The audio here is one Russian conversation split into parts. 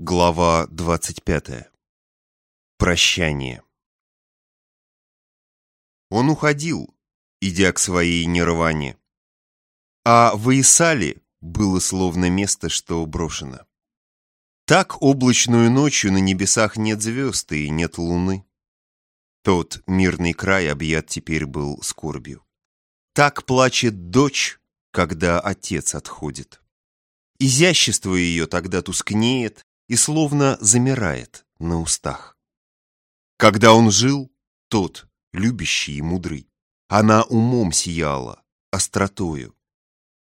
Глава 25. Прощание. Он уходил, идя к своей нирване. А в Исале было словно место, что брошено. Так облачную ночью на небесах нет звезд и нет луны. Тот мирный край объят теперь был скорбью. Так плачет дочь, когда отец отходит. Изящество ее тогда тускнеет и словно замирает на устах. Когда он жил, тот, любящий и мудрый, она умом сияла, остротою.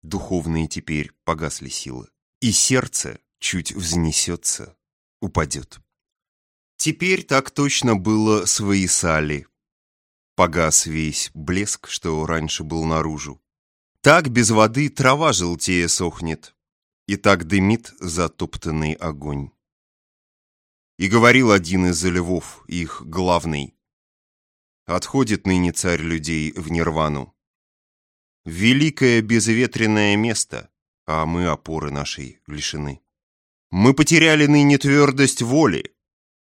Духовные теперь погасли силы, и сердце чуть взнесется, упадет. Теперь так точно было с Ваисали. Погас весь блеск, что раньше был наружу. Так без воды трава желтее сохнет, и так дымит затоптанный огонь. И говорил один из львов, их главный. Отходит ныне царь людей в нирвану. Великое безветренное место, а мы опоры нашей лишены. Мы потеряли ныне твердость воли.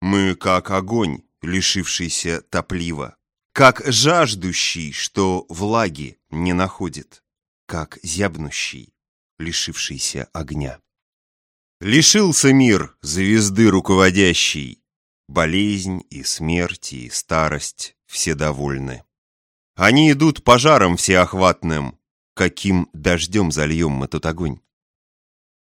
Мы как огонь, лишившийся топлива. Как жаждущий, что влаги не находит. Как зябнущий, лишившийся огня. Лишился мир звезды руководящей, болезнь и смерть и старость все довольны. Они идут пожаром всеохватным, каким дождем зальем мы тот огонь.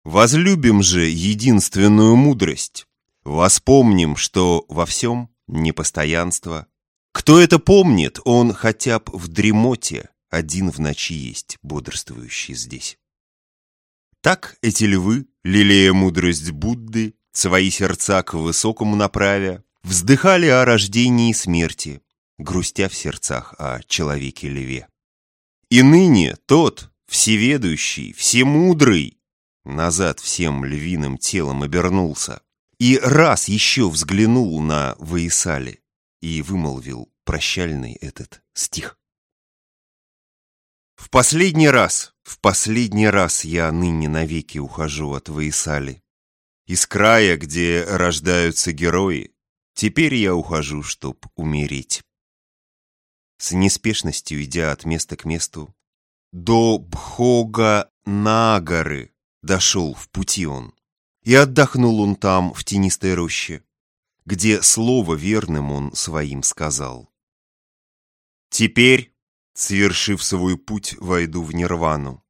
Возлюбим же единственную мудрость, воспомним, что во всем непостоянство. Кто это помнит, он хотя бы в дремоте один в ночи есть, бодрствующий здесь. Так эти львы, лелея мудрость Будды, свои сердца к высокому направя, вздыхали о рождении и смерти, грустя в сердцах о человеке-льве. И ныне тот, всеведущий, всемудрый, назад всем львиным телом обернулся и раз еще взглянул на Ваисали и вымолвил прощальный этот стих. В последний раз, в последний раз я ныне навеки ухожу от Ваисали. Из края, где рождаются герои, теперь я ухожу, чтоб умереть. С неспешностью идя от места к месту, до Бхога-Нагары дошел в пути он. И отдохнул он там, в тенистой роще, где слово верным он своим сказал. Теперь Свершив свой путь, войду в нирвану.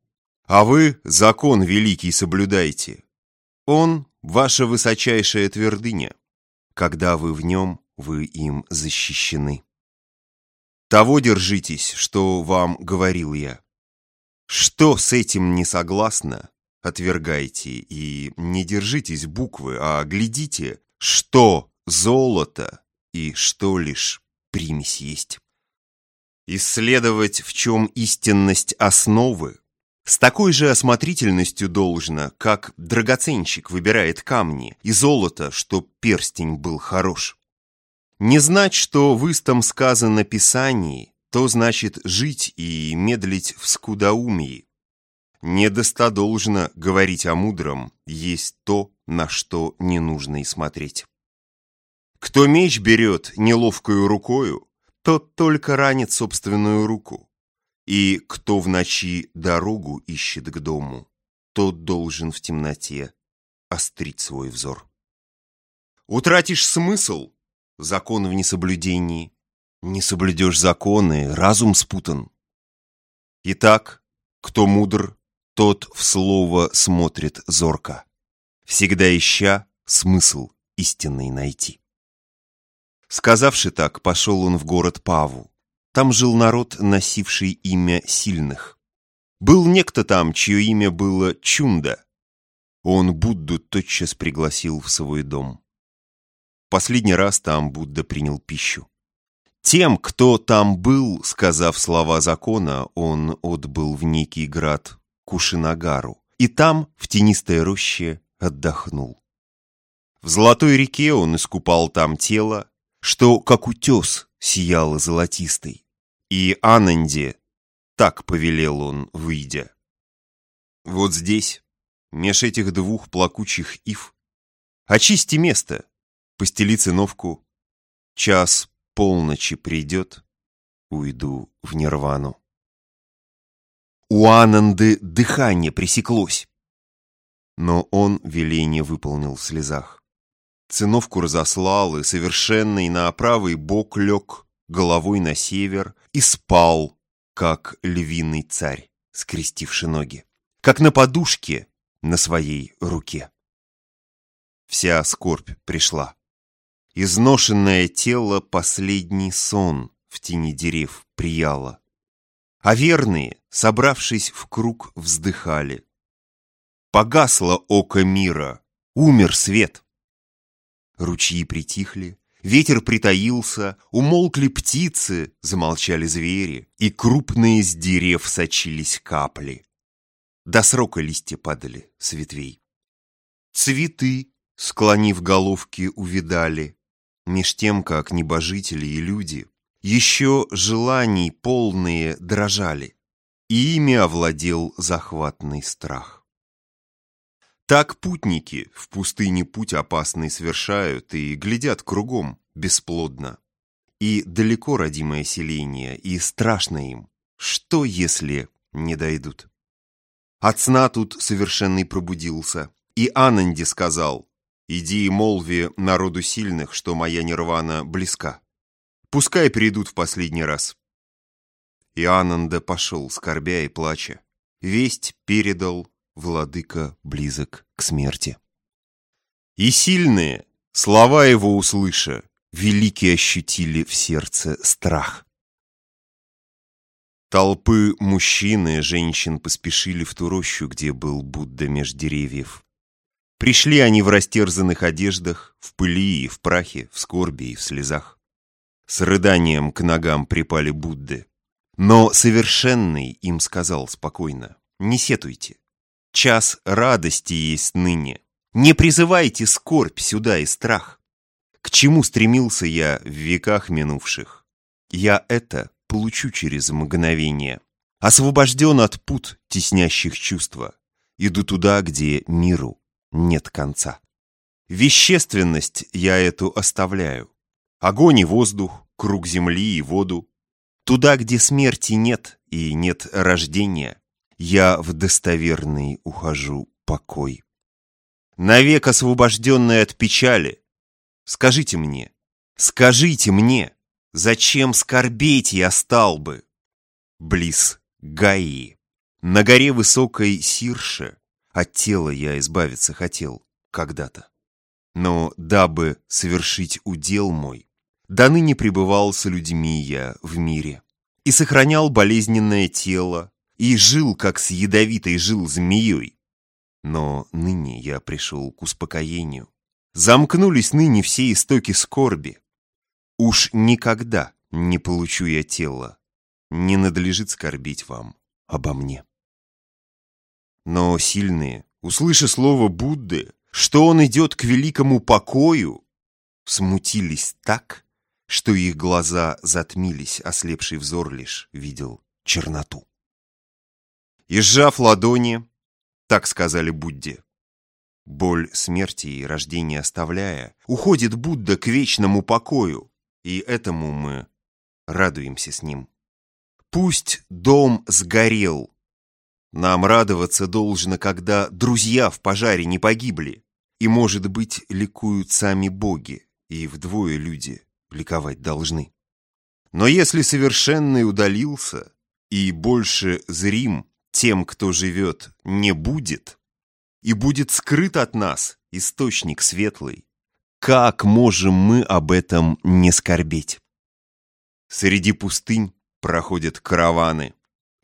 А вы закон великий соблюдайте. Он — ваша высочайшая твердыня. Когда вы в нем, вы им защищены. Того держитесь, что вам говорил я. Что с этим не согласно, отвергайте и не держитесь буквы, а глядите, что золото и что лишь примесь есть исследовать, в чем истинность основы, с такой же осмотрительностью должно, как драгоценщик выбирает камни и золото, чтоб перстень был хорош. Не знать, что в истом сказано Писании, то значит жить и медлить в скудоумии. Не достодолжно говорить о мудром, есть то, на что не нужно и смотреть. Кто меч берет неловкою рукою, тот только ранит собственную руку. И кто в ночи дорогу ищет к дому, тот должен в темноте острить свой взор. Утратишь смысл — закон в несоблюдении. Не соблюдешь законы, разум спутан. Итак, кто мудр, тот в слово смотрит зорко, всегда ища смысл истинный найти. Сказавши так, пошел он в город Паву. Там жил народ, носивший имя сильных. Был некто там, чье имя было Чунда. Он Будду тотчас пригласил в свой дом. Последний раз там Будда принял пищу. Тем, кто там был, сказав слова закона, он отбыл в некий град Кушинагару, и там, в тенистой роще, отдохнул. В Золотой реке он искупал там тело, что, как утес, сияло золотистой. И Ананде, так повелел он, выйдя. Вот здесь, меж этих двух плакучих ив, Очисти место, постели циновку. Час полночи придет, уйду в нирвану. У Ананды дыхание пресеклось. Но он веление выполнил в слезах. Циновку разослал и совершенный на правый бок лег, головой на север, и спал, как львиный царь, скрестивши ноги, как на подушке на своей руке. Вся скорбь пришла. Изношенное тело последний сон в тени дерев прияло. А верные, собравшись в круг, вздыхали. Погасло око мира, умер свет. Ручьи притихли, ветер притаился, умолкли птицы, замолчали звери, и крупные с дерев сочились капли. До срока листья падали с ветвей. Цветы, склонив головки, увидали, меж тем, как небожители и люди, еще желаний полные дрожали, и ими овладел захватный страх. Так путники в пустыне путь опасный совершают и глядят кругом бесплодно. И далеко родимое селение, и страшно им, что если не дойдут. От сна тут совершенный пробудился, и Ананди сказал, «Иди и молви народу сильных, что моя нирвана близка. Пускай придут в последний раз». И Ананда пошел, скорбя и плача. Весть передал владыка близок к смерти. И сильные, слова его услыша, великие ощутили в сердце страх. Толпы мужчин и женщин поспешили в ту рощу, где был Будда меж деревьев. Пришли они в растерзанных одеждах, в пыли и в прахе, в скорби и в слезах. С рыданием к ногам припали Будды. Но совершенный им сказал спокойно, «Не сетуйте, Час радости есть ныне. Не призывайте скорбь сюда и страх. К чему стремился я в веках минувших? Я это получу через мгновение. Освобожден от пут, теснящих чувства. Иду туда, где миру нет конца. Вещественность я эту оставляю. Огонь и воздух, круг земли и воду. Туда, где смерти нет и нет рождения я в достоверный ухожу покой. Навек освобожденный от печали, скажите мне, скажите мне, зачем скорбеть я стал бы? Близ Гаи, на горе высокой Сирше, от тела я избавиться хотел когда-то. Но дабы совершить удел мой, до ныне пребывал с людьми я в мире и сохранял болезненное тело, и жил, как с ядовитой жил змеей. Но ныне я пришел к успокоению. Замкнулись ныне все истоки скорби. Уж никогда не получу я тело. Не надлежит скорбить вам обо мне. Но сильные, услыша слово Будды, что он идет к великому покою, смутились так, что их глаза затмились, ослепший взор лишь видел черноту. И сжав ладони, так сказали Будде, боль смерти и рождения оставляя, уходит Будда к вечному покою, и этому мы радуемся с ним. Пусть дом сгорел. Нам радоваться должно, когда друзья в пожаре не погибли, и, может быть, ликуют сами боги, и вдвое люди ликовать должны. Но если совершенный удалился, и больше зрим тем, кто живет, не будет, и будет скрыт от нас источник светлый, как можем мы об этом не скорбеть? Среди пустынь проходят караваны,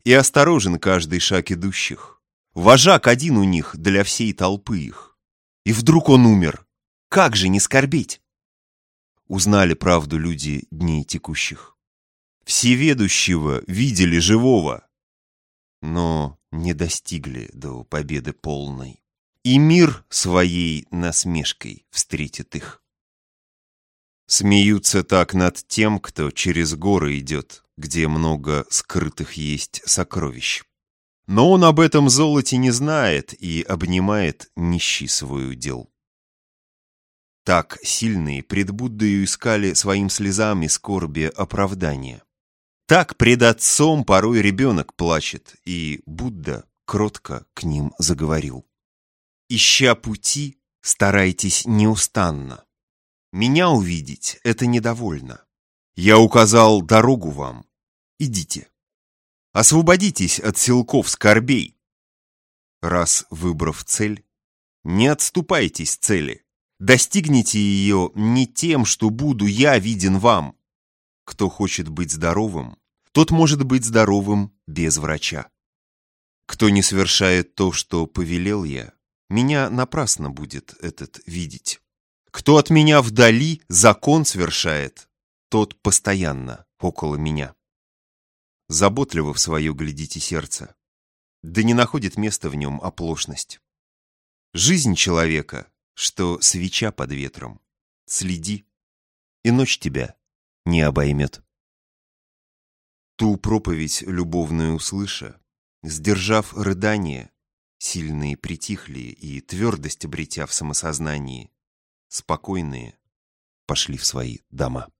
и осторожен каждый шаг идущих. Вожак один у них для всей толпы их. И вдруг он умер. Как же не скорбеть? Узнали правду люди дней текущих. Всеведущего видели живого, но не достигли до победы полной. И мир своей насмешкой встретит их. Смеются так над тем, кто через горы идет, где много скрытых есть сокровищ. Но он об этом золоте не знает и обнимает нищий свой удел. Так сильные пред Буддою искали своим слезам и скорби оправдания. Так пред отцом порой ребенок плачет, и Будда кротко к ним заговорил. Ища пути, старайтесь неустанно. Меня увидеть — это недовольно. Я указал дорогу вам. Идите. Освободитесь от силков скорбей. Раз выбрав цель, не отступайтесь цели. Достигните ее не тем, что буду я виден вам. Кто хочет быть здоровым, тот может быть здоровым без врача. Кто не совершает то, что повелел я, меня напрасно будет этот видеть. Кто от меня вдали закон совершает, тот постоянно около меня. Заботливо в свое глядите сердце, да не находит места в нем оплошность. Жизнь человека, что свеча под ветром, следи, и ночь тебя не обоймет. Ту проповедь любовную услыша, сдержав рыдание, сильные притихли и твердость обретя в самосознании, спокойные пошли в свои дома.